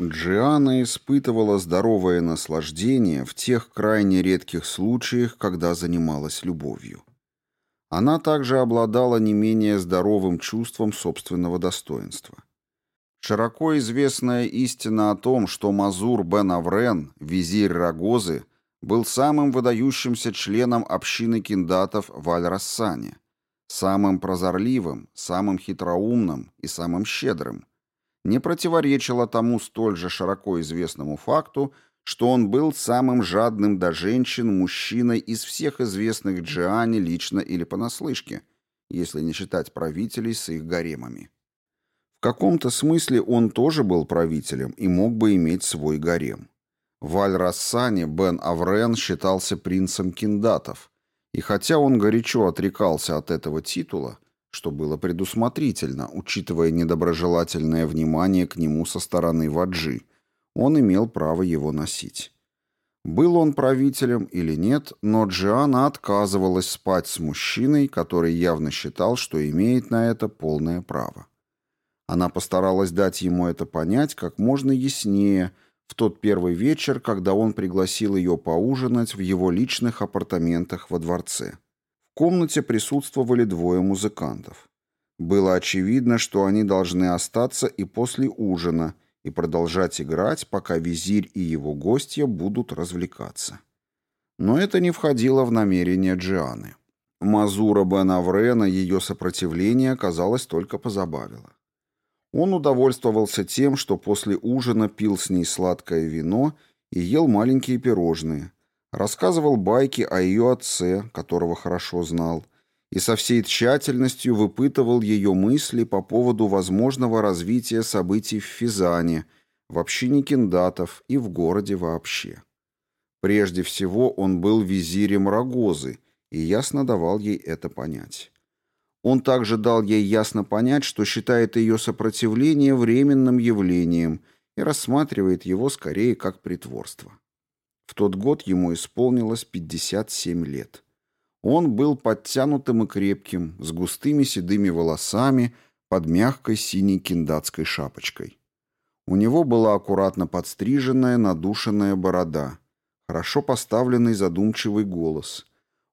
Джиана испытывала здоровое наслаждение в тех крайне редких случаях, когда занималась любовью. Она также обладала не менее здоровым чувством собственного достоинства. Широко известная истина о том, что Мазур бен Аврен, визирь Рагозы, был самым выдающимся членом общины киндатов в Аль-Рассане, самым прозорливым, самым хитроумным и самым щедрым, не противоречило тому столь же широко известному факту, что он был самым жадным до женщин мужчиной из всех известных Джиане лично или понаслышке, если не считать правителей с их гаремами. В каком-то смысле он тоже был правителем и мог бы иметь свой гарем. В Аль-Рассане Бен Аврен считался принцем киндатов, и хотя он горячо отрекался от этого титула, что было предусмотрительно, учитывая недоброжелательное внимание к нему со стороны Ваджи. Он имел право его носить. Был он правителем или нет, но Джиана отказывалась спать с мужчиной, который явно считал, что имеет на это полное право. Она постаралась дать ему это понять как можно яснее в тот первый вечер, когда он пригласил ее поужинать в его личных апартаментах во дворце комнате присутствовали двое музыкантов. Было очевидно, что они должны остаться и после ужина, и продолжать играть, пока визирь и его гостья будут развлекаться. Но это не входило в намерение Джианы. Мазура бен Аврена ее сопротивление, казалось, только позабавило. Он удовольствовался тем, что после ужина пил с ней сладкое вино и ел маленькие пирожные, рассказывал байки о ее отце, которого хорошо знал, и со всей тщательностью выпытывал ее мысли по поводу возможного развития событий в Физане, в общине киндатов и в городе вообще. Прежде всего он был визирем Рогозы и ясно давал ей это понять. Он также дал ей ясно понять, что считает ее сопротивление временным явлением и рассматривает его скорее как притворство. В тот год ему исполнилось 57 лет. Он был подтянутым и крепким, с густыми седыми волосами под мягкой синей киндатской шапочкой. У него была аккуратно подстриженная, надушенная борода, хорошо поставленный задумчивый голос.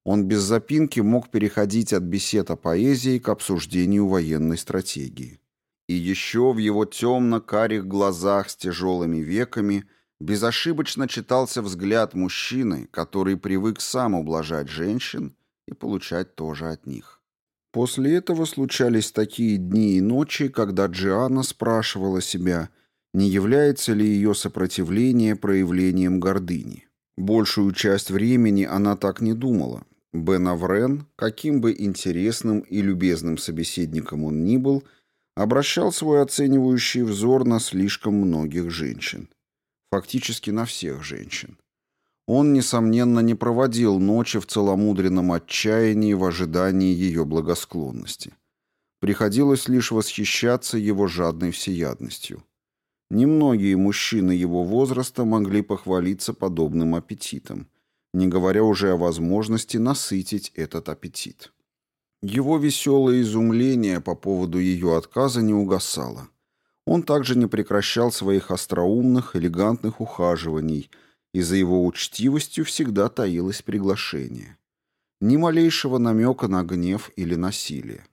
Он без запинки мог переходить от бесед о поэзии к обсуждению военной стратегии. И еще в его темно-карих глазах с тяжелыми веками – безошибочно читался взгляд мужчины, который привык сам ублажать женщин и получать тоже от них. После этого случались такие дни и ночи, когда Джиана спрашивала себя, не является ли ее сопротивление проявлением гордыни. Большую часть времени она так не думала. Бен Аврен, каким бы интересным и любезным собеседником он ни был, обращал свой оценивающий взор на слишком многих женщин фактически на всех женщин. Он, несомненно, не проводил ночи в целомудренном отчаянии в ожидании ее благосклонности. Приходилось лишь восхищаться его жадной всеядностью. Немногие мужчины его возраста могли похвалиться подобным аппетитом, не говоря уже о возможности насытить этот аппетит. Его веселое изумление по поводу ее отказа не угасало. Он также не прекращал своих остроумных, элегантных ухаживаний, и за его учтивостью всегда таилось приглашение. Ни малейшего намека на гнев или насилие.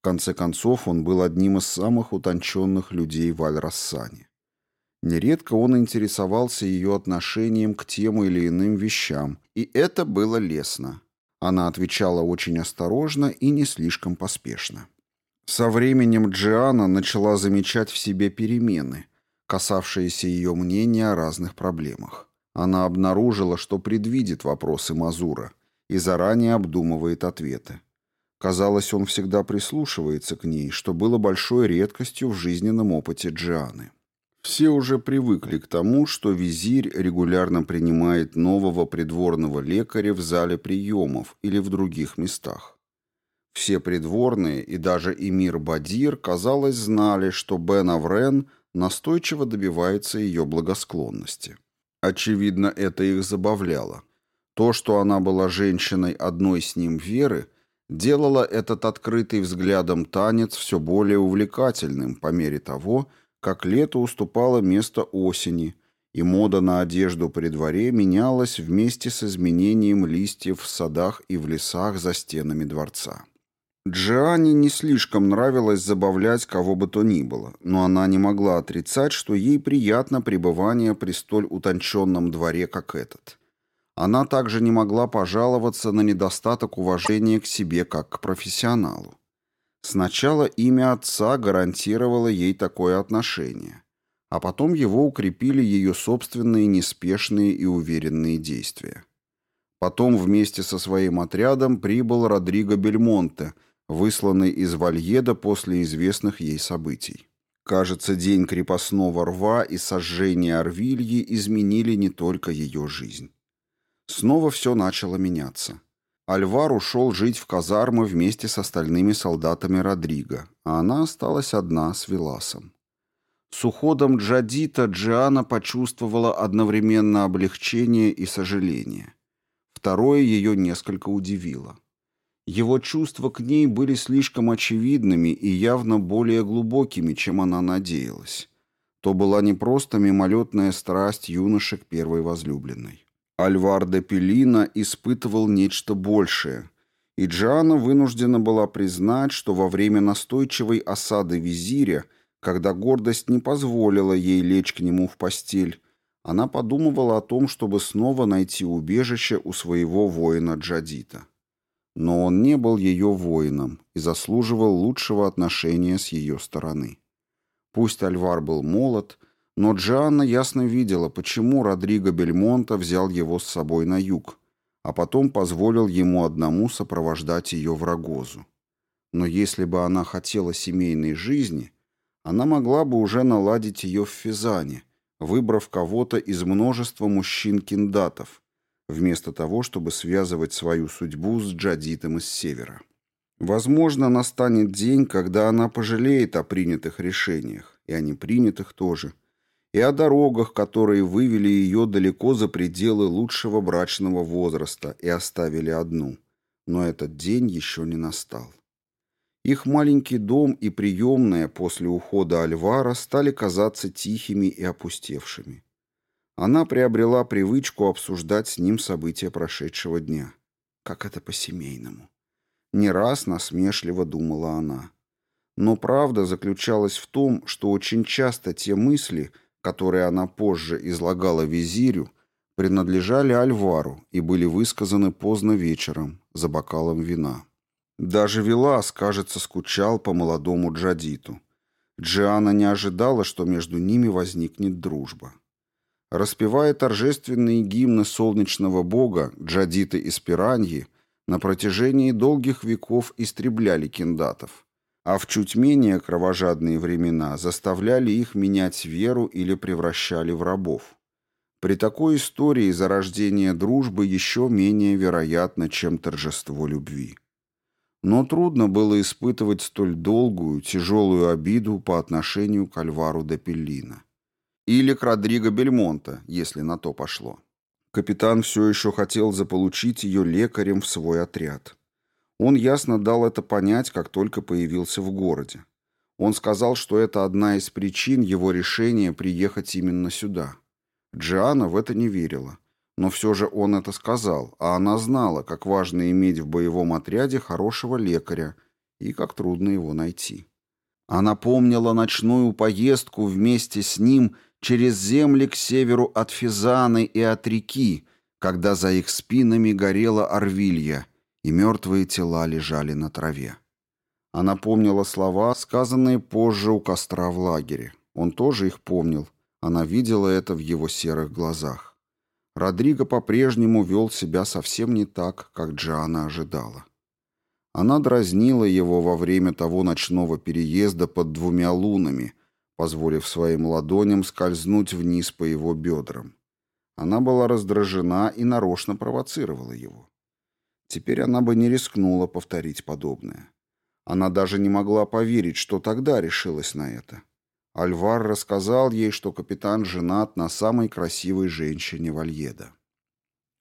В конце концов, он был одним из самых утонченных людей в Аль-Рассане. Нередко он интересовался ее отношением к тем или иным вещам, и это было лестно. Она отвечала очень осторожно и не слишком поспешно. Со временем Джиана начала замечать в себе перемены, касавшиеся ее мнения о разных проблемах. Она обнаружила, что предвидит вопросы Мазура и заранее обдумывает ответы. Казалось, он всегда прислушивается к ней, что было большой редкостью в жизненном опыте Джианы. Все уже привыкли к тому, что визирь регулярно принимает нового придворного лекаря в зале приемов или в других местах. Все придворные и даже эмир Бадир, казалось, знали, что Бен Аврен настойчиво добивается ее благосклонности. Очевидно, это их забавляло. То, что она была женщиной одной с ним веры, делало этот открытый взглядом танец все более увлекательным по мере того, как лето уступало место осени, и мода на одежду при дворе менялась вместе с изменением листьев в садах и в лесах за стенами дворца. Джиане не слишком нравилось забавлять кого бы то ни было, но она не могла отрицать, что ей приятно пребывание при столь утонченном дворе, как этот. Она также не могла пожаловаться на недостаток уважения к себе как к профессионалу. Сначала имя отца гарантировало ей такое отношение, а потом его укрепили ее собственные неспешные и уверенные действия. Потом вместе со своим отрядом прибыл Родриго Бельмонте – высланный из Вальеда после известных ей событий. Кажется, день крепостного рва и сожжения Арвильи изменили не только ее жизнь. Снова все начало меняться. Альвар ушел жить в казармы вместе с остальными солдатами Родриго, а она осталась одна с Веласом. С уходом Джадита Джиана почувствовала одновременно облегчение и сожаление. Второе ее несколько удивило. Его чувства к ней были слишком очевидными и явно более глубокими, чем она надеялась. То была не просто мимолетная страсть юноши к первой возлюбленной. Альвар де Пелина испытывал нечто большее, и Джиана вынуждена была признать, что во время настойчивой осады визиря, когда гордость не позволила ей лечь к нему в постель, она подумывала о том, чтобы снова найти убежище у своего воина Джадита. Но он не был ее воином и заслуживал лучшего отношения с ее стороны. Пусть Альвар был молод, но Джанна ясно видела, почему Родриго Бельмонта взял его с собой на юг, а потом позволил ему одному сопровождать ее в Рогозу. Но если бы она хотела семейной жизни, она могла бы уже наладить ее в Физане, выбрав кого-то из множества мужчин-киндатов, вместо того, чтобы связывать свою судьбу с джадитом из севера. Возможно, настанет день, когда она пожалеет о принятых решениях, и о непринятых тоже, и о дорогах, которые вывели ее далеко за пределы лучшего брачного возраста и оставили одну. Но этот день еще не настал. Их маленький дом и приемная после ухода Альвара стали казаться тихими и опустевшими. Она приобрела привычку обсуждать с ним события прошедшего дня. Как это по-семейному. Не раз насмешливо думала она. Но правда заключалась в том, что очень часто те мысли, которые она позже излагала визирю, принадлежали Альвару и были высказаны поздно вечером, за бокалом вина. Даже Велас, кажется, скучал по молодому Джадиту. Джиана не ожидала, что между ними возникнет дружба. Распевая торжественные гимны солнечного бога, джадиты и спираньи, на протяжении долгих веков истребляли киндатов, а в чуть менее кровожадные времена заставляли их менять веру или превращали в рабов. При такой истории зарождение дружбы еще менее вероятно, чем торжество любви. Но трудно было испытывать столь долгую, тяжелую обиду по отношению к Альвару де Пеллина. Или к Родриго Бельмонта, если на то пошло. Капитан все еще хотел заполучить ее лекарем в свой отряд. Он ясно дал это понять, как только появился в городе. Он сказал, что это одна из причин его решения приехать именно сюда. Джиана в это не верила. Но все же он это сказал, а она знала, как важно иметь в боевом отряде хорошего лекаря и как трудно его найти. Она помнила ночную поездку вместе с ним через земли к северу от Физаны и от реки, когда за их спинами горела Орвилья, и мертвые тела лежали на траве. Она помнила слова, сказанные позже у костра в лагере. Он тоже их помнил. Она видела это в его серых глазах. Родриго по-прежнему вел себя совсем не так, как Джиана ожидала. Она дразнила его во время того ночного переезда под двумя лунами, позволив своим ладоням скользнуть вниз по его бедрам. Она была раздражена и нарочно провоцировала его. Теперь она бы не рискнула повторить подобное. Она даже не могла поверить, что тогда решилась на это. Альвар рассказал ей, что капитан женат на самой красивой женщине Вальеда.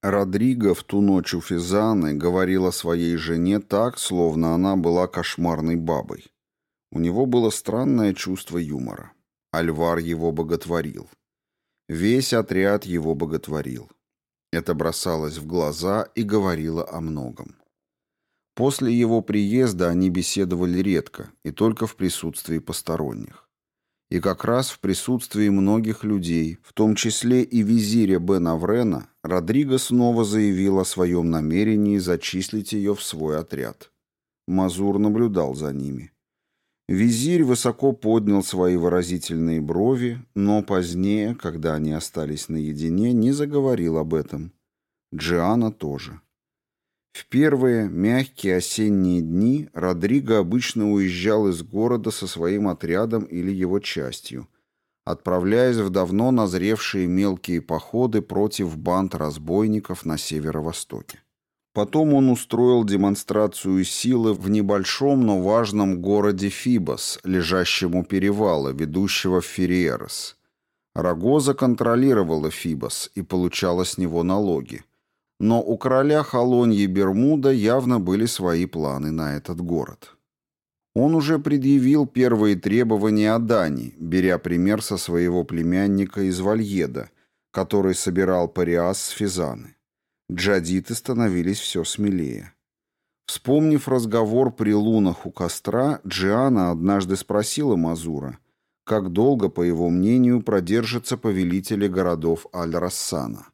Родриго в ту ночь у Физаны говорил о своей жене так, словно она была кошмарной бабой. У него было странное чувство юмора. Альвар его боготворил. Весь отряд его боготворил. Это бросалось в глаза и говорило о многом. После его приезда они беседовали редко и только в присутствии посторонних. И как раз в присутствии многих людей, в том числе и визиря Бен Аврена, Родриго снова заявил о своем намерении зачислить ее в свой отряд. Мазур наблюдал за ними. Визирь высоко поднял свои выразительные брови, но позднее, когда они остались наедине, не заговорил об этом. Джиана тоже. В первые мягкие осенние дни Родриго обычно уезжал из города со своим отрядом или его частью, отправляясь в давно назревшие мелкие походы против банд разбойников на северо-востоке. Потом он устроил демонстрацию силы в небольшом, но важном городе Фибос, лежащем у перевала, ведущего в Ферриерос. Рагоза контролировала Фибос и получала с него налоги. Но у короля Холоньи Бермуда явно были свои планы на этот город. Он уже предъявил первые требования о Дани, беря пример со своего племянника из Вальеда, который собирал париас с Физаны. Джадиты становились все смелее. Вспомнив разговор при лунах у костра, Джиана однажды спросила Мазура, как долго, по его мнению, продержатся повелители городов Аль-Рассана.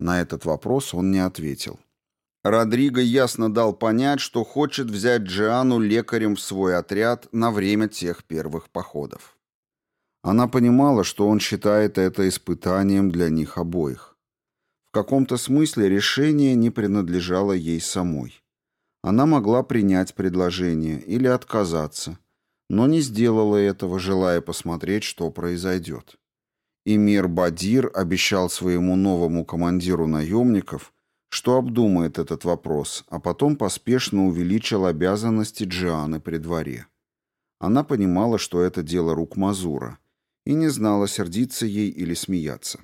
На этот вопрос он не ответил. Родриго ясно дал понять, что хочет взять Джиану лекарем в свой отряд на время тех первых походов. Она понимала, что он считает это испытанием для них обоих. Каком-то смысле решение не принадлежало ей самой. Она могла принять предложение или отказаться, но не сделала этого, желая посмотреть, что произойдет. Эмир Бадир обещал своему новому командиру наемников, что обдумает этот вопрос, а потом поспешно увеличил обязанности Джианы при дворе. Она понимала, что это дело рук Мазура, и не знала, сердиться ей или смеяться.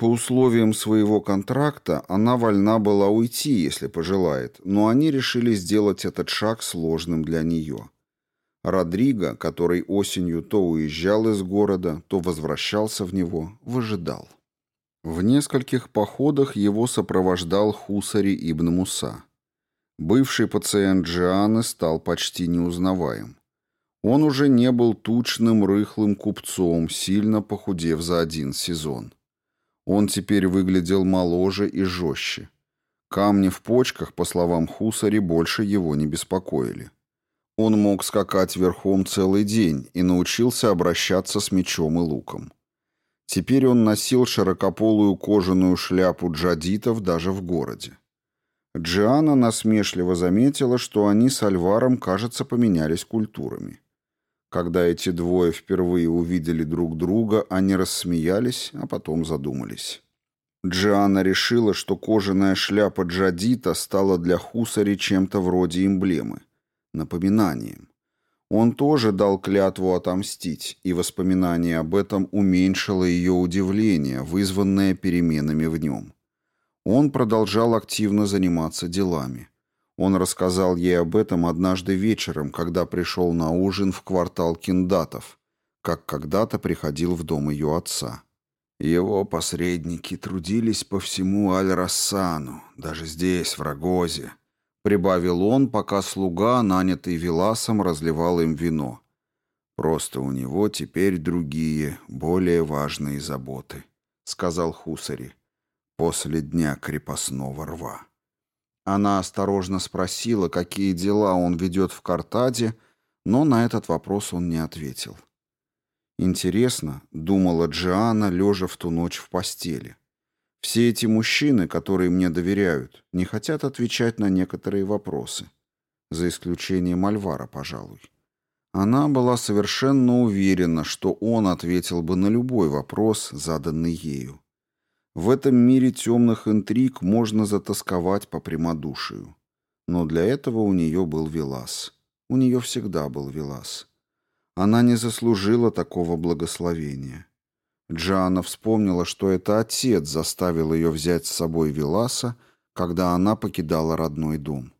По условиям своего контракта она вольна была уйти, если пожелает, но они решили сделать этот шаг сложным для нее. Родриго, который осенью то уезжал из города, то возвращался в него, выжидал. В нескольких походах его сопровождал Хусари ибн Муса. Бывший пациент Джианы стал почти неузнаваем. Он уже не был тучным, рыхлым купцом, сильно похудев за один сезон. Он теперь выглядел моложе и жестче. Камни в почках, по словам Хусари, больше его не беспокоили. Он мог скакать верхом целый день и научился обращаться с мечом и луком. Теперь он носил широкополую кожаную шляпу джадитов даже в городе. Джиана насмешливо заметила, что они с Альваром, кажется, поменялись культурами. Когда эти двое впервые увидели друг друга, они рассмеялись, а потом задумались. Джиана решила, что кожаная шляпа джадита стала для Хусари чем-то вроде эмблемы напоминанием. Он тоже дал клятву отомстить, и воспоминание об этом уменьшило ее удивление, вызванное переменами в нем. Он продолжал активно заниматься делами. Он рассказал ей об этом однажды вечером, когда пришел на ужин в квартал киндатов, как когда-то приходил в дом ее отца. Его посредники трудились по всему Аль-Рассану, даже здесь, в Рогозе, Прибавил он, пока слуга, нанятый Веласом, разливал им вино. Просто у него теперь другие, более важные заботы, сказал Хусари, после дня крепостного рва. Она осторожно спросила, какие дела он ведет в Картаде, но на этот вопрос он не ответил. Интересно, думала Джиана, лежа в ту ночь в постели. Все эти мужчины, которые мне доверяют, не хотят отвечать на некоторые вопросы. За исключением Альвара, пожалуй. Она была совершенно уверена, что он ответил бы на любой вопрос, заданный ею. В этом мире темных интриг можно затасковать по прямодушию. Но для этого у нее был Велас. У нее всегда был Велас. Она не заслужила такого благословения. Джоанна вспомнила, что это отец заставил ее взять с собой Веласа, когда она покидала родной дом.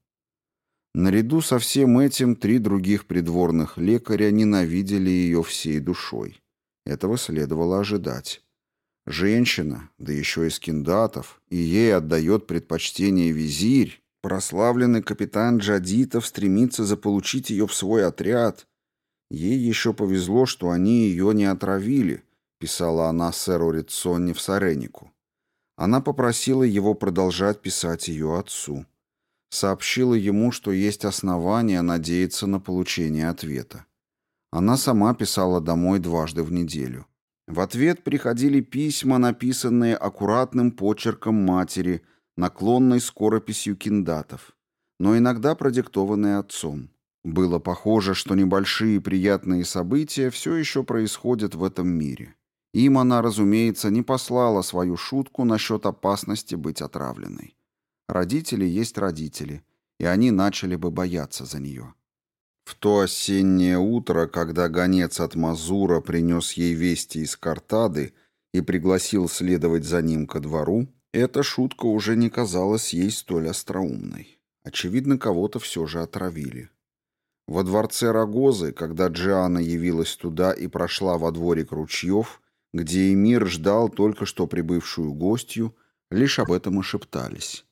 Наряду со всем этим три других придворных лекаря ненавидели ее всей душой. Этого следовало ожидать. Женщина, да еще из киндатов, и ей отдает предпочтение визирь, прославленный капитан Джадитов стремится заполучить ее в свой отряд. Ей еще повезло, что они ее не отравили, писала она сэру Рицонне в Саренику. Она попросила его продолжать писать ее отцу. Сообщила ему, что есть основания надеяться на получение ответа. Она сама писала домой дважды в неделю. В ответ приходили письма, написанные аккуратным почерком матери, наклонной скорописью киндатов, но иногда продиктованные отцом. Было похоже, что небольшие приятные события все еще происходят в этом мире. Им она, разумеется, не послала свою шутку насчет опасности быть отравленной. Родители есть родители, и они начали бы бояться за нее. В то осеннее утро, когда гонец от Мазура принес ей вести из Картады и пригласил следовать за ним ко двору, эта шутка уже не казалась ей столь остроумной. Очевидно, кого-то все же отравили. Во дворце Рогозы, когда Джиана явилась туда и прошла во дворик ручьев, где Эмир ждал только что прибывшую гостью, лишь об этом и шептались.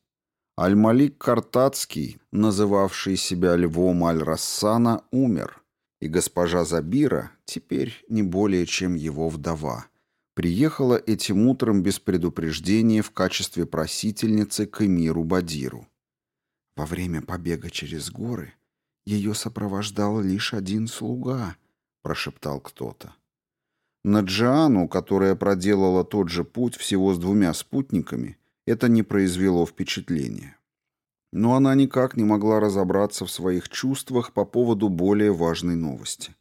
Аль-Малик Картацкий, называвший себя львом Аль-Рассана, умер, и госпожа Забира, теперь не более чем его вдова, приехала этим утром без предупреждения в качестве просительницы к эмиру Бадиру. Во время побега через горы ее сопровождал лишь один слуга, прошептал кто-то. На Джиану, которая проделала тот же путь всего с двумя спутниками, это не произвело впечатления. Но она никак не могла разобраться в своих чувствах по поводу более важной новости.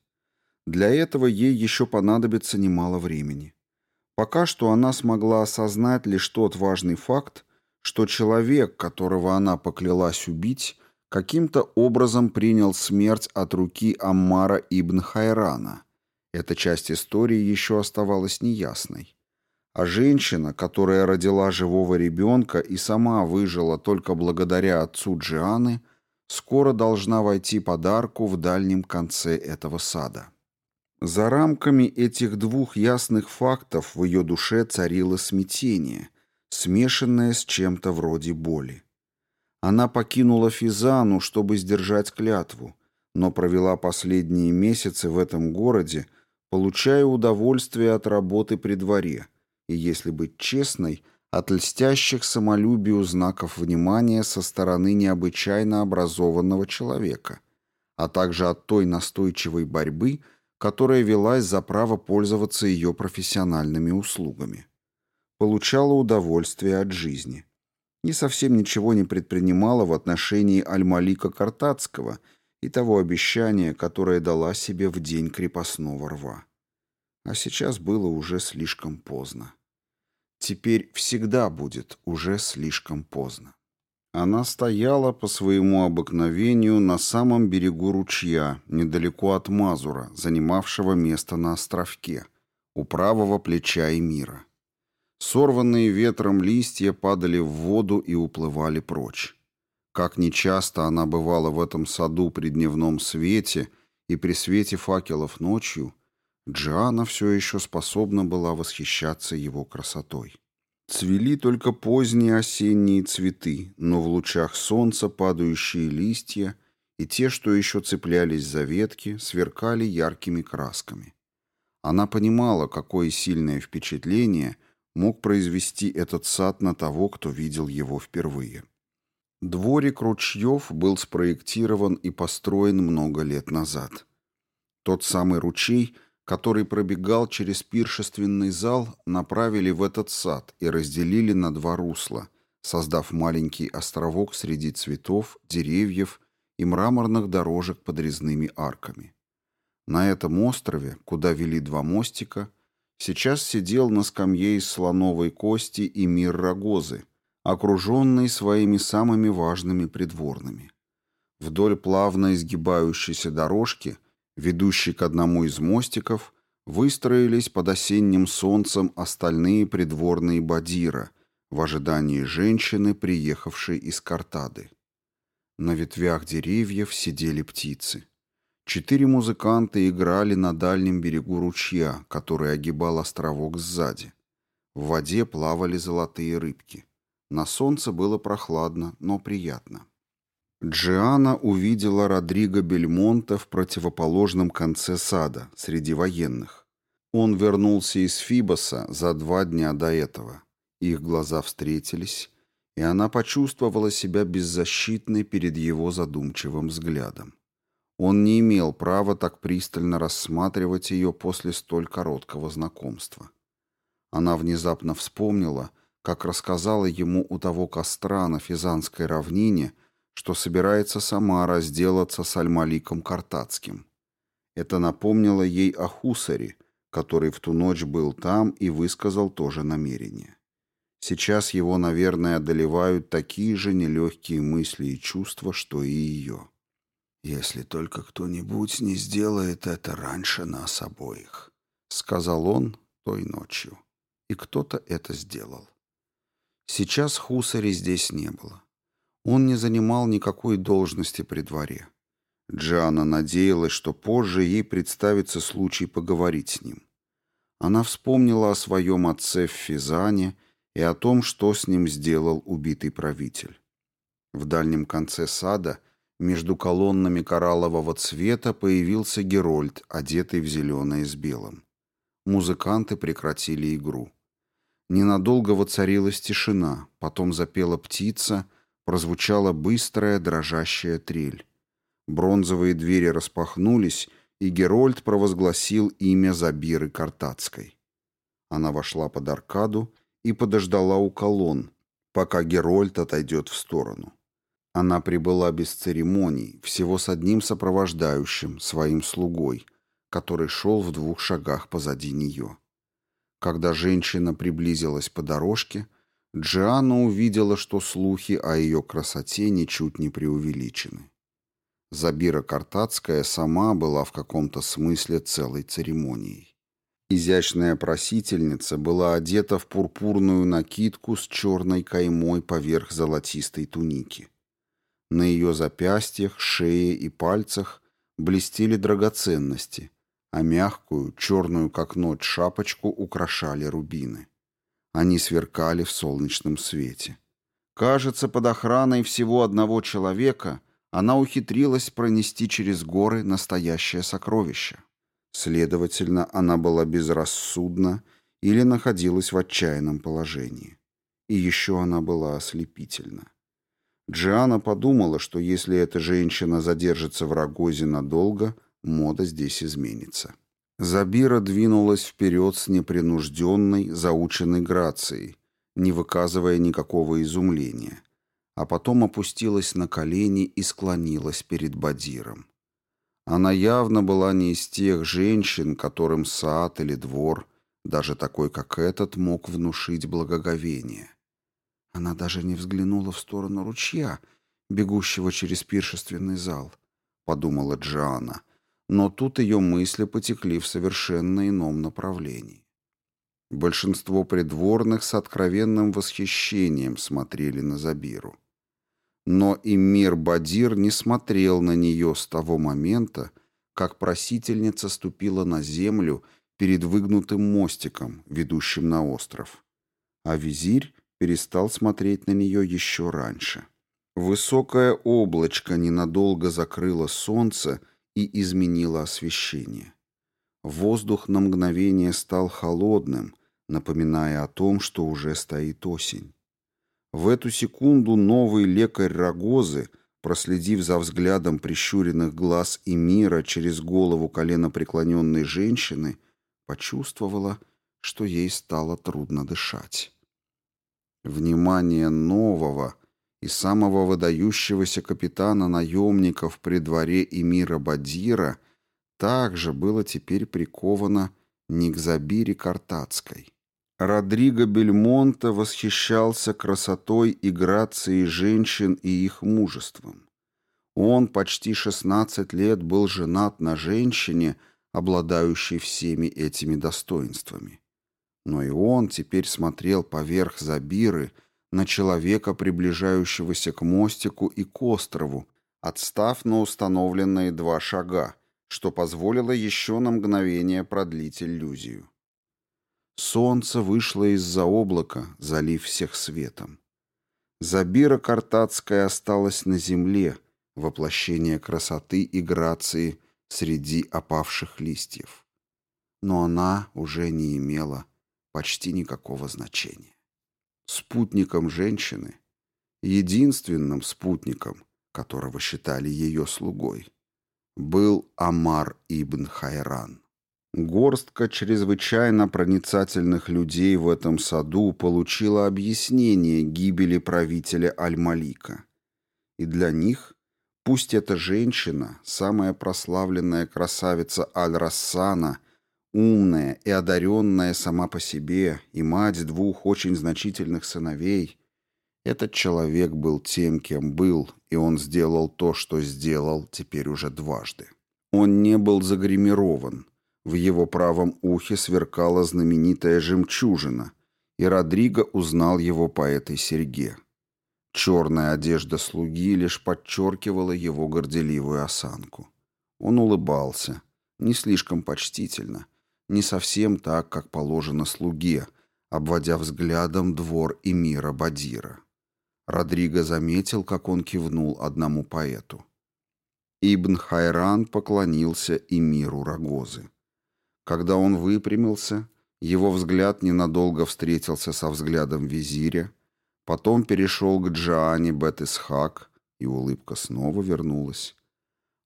Для этого ей еще понадобится немало времени. Пока что она смогла осознать лишь тот важный факт, что человек, которого она поклялась убить, каким-то образом принял смерть от руки Аммара ибн Хайрана. Эта часть истории еще оставалась неясной. А женщина, которая родила живого ребенка и сама выжила только благодаря отцу Джианы, скоро должна войти под арку в дальнем конце этого сада. За рамками этих двух ясных фактов в ее душе царило смятение, смешанное с чем-то вроде боли. Она покинула Физану, чтобы сдержать клятву, но провела последние месяцы в этом городе, получая удовольствие от работы при дворе – и, если быть честной, от льстящих самолюбию знаков внимания со стороны необычайно образованного человека, а также от той настойчивой борьбы, которая велась за право пользоваться ее профессиональными услугами. Получала удовольствие от жизни. И совсем ничего не предпринимала в отношении Аль-Малика Картацкого и того обещания, которое дала себе в день крепостного рва. А сейчас было уже слишком поздно. Теперь всегда будет уже слишком поздно. Она стояла по своему обыкновению на самом берегу ручья, недалеко от Мазура, занимавшего место на островке, у правого плеча Эмира. Сорванные ветром листья падали в воду и уплывали прочь. Как нечасто она бывала в этом саду при дневном свете и при свете факелов ночью, Джиана все еще способна была восхищаться его красотой. Цвели только поздние осенние цветы, но в лучах солнца падающие листья и те, что еще цеплялись за ветки, сверкали яркими красками. Она понимала, какое сильное впечатление мог произвести этот сад на того, кто видел его впервые. Дворик ручьев был спроектирован и построен много лет назад. Тот самый ручей – который пробегал через пиршественный зал, направили в этот сад и разделили на два русла, создав маленький островок среди цветов, деревьев и мраморных дорожек под резными арками. На этом острове, куда вели два мостика, сейчас сидел на скамье из слоновой кости и мир Рогозы, окруженный своими самыми важными придворными. Вдоль плавно изгибающейся дорожки – ведущий к одному из мостиков, выстроились под осенним солнцем остальные придворные бадира в ожидании женщины, приехавшей из Картады. На ветвях деревьев сидели птицы. Четыре музыканта играли на дальнем берегу ручья, который огибал островок сзади. В воде плавали золотые рыбки. На солнце было прохладно, но приятно. Джиана увидела Родриго Бельмонта в противоположном конце сада, среди военных. Он вернулся из Фибоса за два дня до этого. Их глаза встретились, и она почувствовала себя беззащитной перед его задумчивым взглядом. Он не имел права так пристально рассматривать ее после столь короткого знакомства. Она внезапно вспомнила, как рассказала ему у того костра на Физанской равнине, что собирается сама разделаться с Альмаликом Картацким. Это напомнило ей о Хусаре, который в ту ночь был там и высказал тоже намерение. Сейчас его, наверное, одолевают такие же нелегкие мысли и чувства, что и ее. «Если только кто-нибудь не сделает это раньше нас обоих», — сказал он той ночью. И кто-то это сделал. Сейчас Хусари здесь не было. Он не занимал никакой должности при дворе. Джиана надеялась, что позже ей представится случай поговорить с ним. Она вспомнила о своем отце в Физане и о том, что с ним сделал убитый правитель. В дальнем конце сада между колоннами кораллового цвета появился Герольд, одетый в зеленое с белым. Музыканты прекратили игру. Ненадолго воцарилась тишина, потом запела птица, прозвучала быстрая дрожащая трель. Бронзовые двери распахнулись, и Герольд провозгласил имя Забиры Картацкой. Она вошла под аркаду и подождала у колонн, пока Герольд отойдет в сторону. Она прибыла без церемоний, всего с одним сопровождающим, своим слугой, который шел в двух шагах позади нее. Когда женщина приблизилась по дорожке, Джианна увидела, что слухи о ее красоте ничуть не преувеличены. Забира Картацкая сама была в каком-то смысле целой церемонией. Изящная просительница была одета в пурпурную накидку с черной каймой поверх золотистой туники. На ее запястьях, шее и пальцах блестели драгоценности, а мягкую, черную как ночь шапочку украшали рубины. Они сверкали в солнечном свете. Кажется, под охраной всего одного человека она ухитрилась пронести через горы настоящее сокровище. Следовательно, она была безрассудна или находилась в отчаянном положении. И еще она была ослепительна. Джиана подумала, что если эта женщина задержится в Рогозе надолго, мода здесь изменится. Забира двинулась вперед с непринужденной, заученной грацией, не выказывая никакого изумления, а потом опустилась на колени и склонилась перед Бадиром. Она явно была не из тех женщин, которым сад или двор, даже такой, как этот, мог внушить благоговение. Она даже не взглянула в сторону ручья, бегущего через пиршественный зал, подумала Джоанна, но тут ее мысли потекли в совершенно ином направлении. Большинство придворных с откровенным восхищением смотрели на Забиру. Но и мир Бадир не смотрел на нее с того момента, как просительница ступила на землю перед выгнутым мостиком, ведущим на остров. А визирь перестал смотреть на нее еще раньше. Высокое облачко ненадолго закрыло солнце и изменило освещение. Воздух на мгновение стал холодным, напоминая о том, что уже стоит осень. В эту секунду новый лекарь Рогозы, проследив за взглядом прищуренных глаз и мира через голову коленопреклоненной женщины, почувствовала, что ей стало трудно дышать. Внимание нового и самого выдающегося капитана наемников при дворе эмира Бадира также было теперь приковано не к Забире Картацкой. Родриго Бельмонте восхищался красотой и грацией женщин и их мужеством. Он почти 16 лет был женат на женщине, обладающей всеми этими достоинствами. Но и он теперь смотрел поверх Забиры на человека, приближающегося к мостику и к острову, отстав на установленные два шага, что позволило еще на мгновение продлить иллюзию. Солнце вышло из-за облака, залив всех светом. Забира Картацкая осталась на земле, воплощение красоты и грации среди опавших листьев. Но она уже не имела почти никакого значения. Спутником женщины, единственным спутником, которого считали ее слугой, был Амар ибн Хайран. Горстка чрезвычайно проницательных людей в этом саду получила объяснение гибели правителя Аль-Малика. И для них, пусть эта женщина, самая прославленная красавица Аль-Рассана, умная и одаренная сама по себе, и мать двух очень значительных сыновей, этот человек был тем, кем был, и он сделал то, что сделал теперь уже дважды. Он не был загримирован, в его правом ухе сверкала знаменитая жемчужина, и Родриго узнал его по этой серьге. Черная одежда слуги лишь подчеркивала его горделивую осанку. Он улыбался, не слишком почтительно, не совсем так, как положено слуге, обводя взглядом двор эмира Бадира. Родриго заметил, как он кивнул одному поэту. Ибн Хайран поклонился эмиру Рогозы. Когда он выпрямился, его взгляд ненадолго встретился со взглядом визиря, потом перешел к Джоанне Бет-Исхак, и улыбка снова вернулась.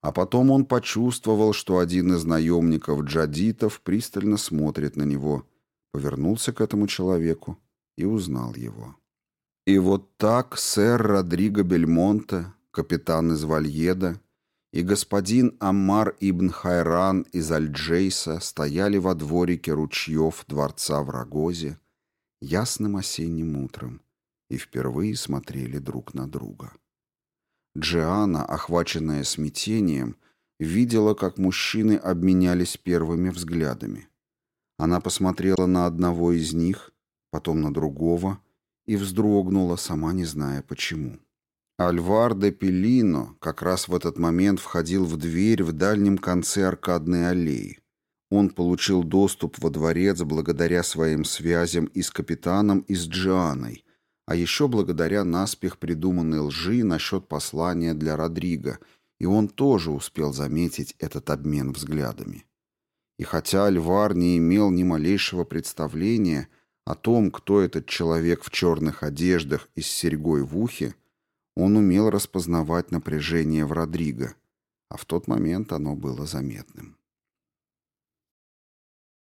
А потом он почувствовал, что один из наемников джадитов пристально смотрит на него, повернулся к этому человеку и узнал его. И вот так сэр Родриго Бельмонте, капитан из Вальеда, и господин Аммар ибн Хайран из Альджейса стояли во дворике ручьев дворца в Рогозе ясным осенним утром и впервые смотрели друг на друга. Джиана, охваченная смятением, видела, как мужчины обменялись первыми взглядами. Она посмотрела на одного из них, потом на другого и вздрогнула, сама не зная почему. Альвар де Пелино как раз в этот момент входил в дверь в дальнем конце аркадной аллеи. Он получил доступ во дворец благодаря своим связям и с капитаном, и с Джианой, а еще благодаря наспех придуманной лжи насчет послания для Родриго, и он тоже успел заметить этот обмен взглядами. И хотя Альвар не имел ни малейшего представления о том, кто этот человек в черных одеждах и с серьгой в ухе, он умел распознавать напряжение в Родриго, а в тот момент оно было заметным.